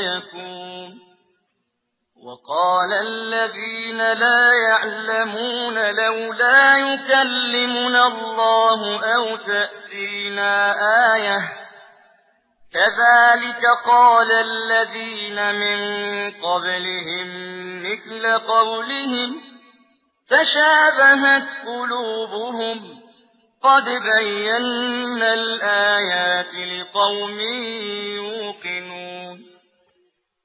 فيكون وقال الذين لا يعلمون لولا يكلمنا الله أو تأتينا آية. كذلك قال الذين من قبلهم مثل قولهم تشابهت قلوبهم. قد بينا الآيات لقوم يوقنون